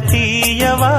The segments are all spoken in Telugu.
తీయవా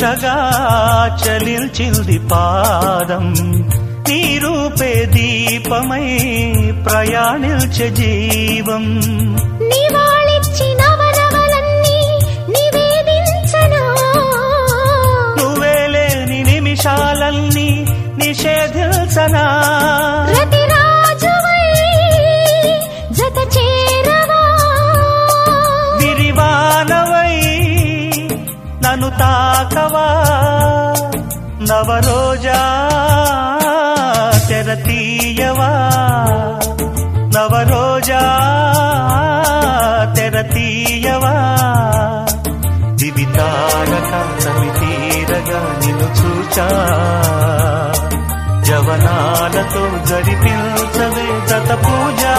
దీక్షగా చలిల్చింది పాదం. నీ రూపే దీపమై ప్రయాణిల్చ జీవం. నీ తాకవా నవరోజా తెరతీయవా? నవరోజా తెరతీయవా? దివితారక సమితీరగా నిన్ను చూచా. జవనాలతో జరిపించవే దత పూజా.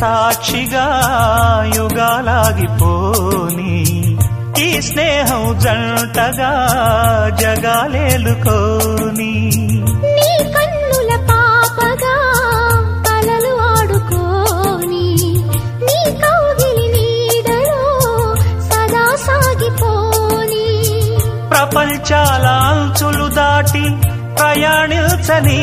సాక్షిగా యుగాలాగిపోని. ఈ స్నేహం జంటగా జగాలేలుకోని. నీ కన్నుల పాపగా కలలు ఆడుకోని. నీ కౌగిలి నీడలో సదా సాగిపోని. ప్రపంచాల అంచులు దాటి ప్రయాణించని.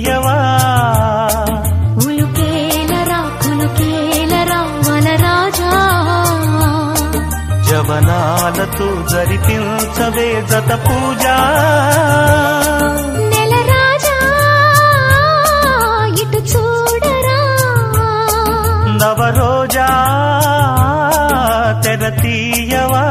జవనాలతో జరిపించవే జత పూజ. నవరోజా తెర తీయవా.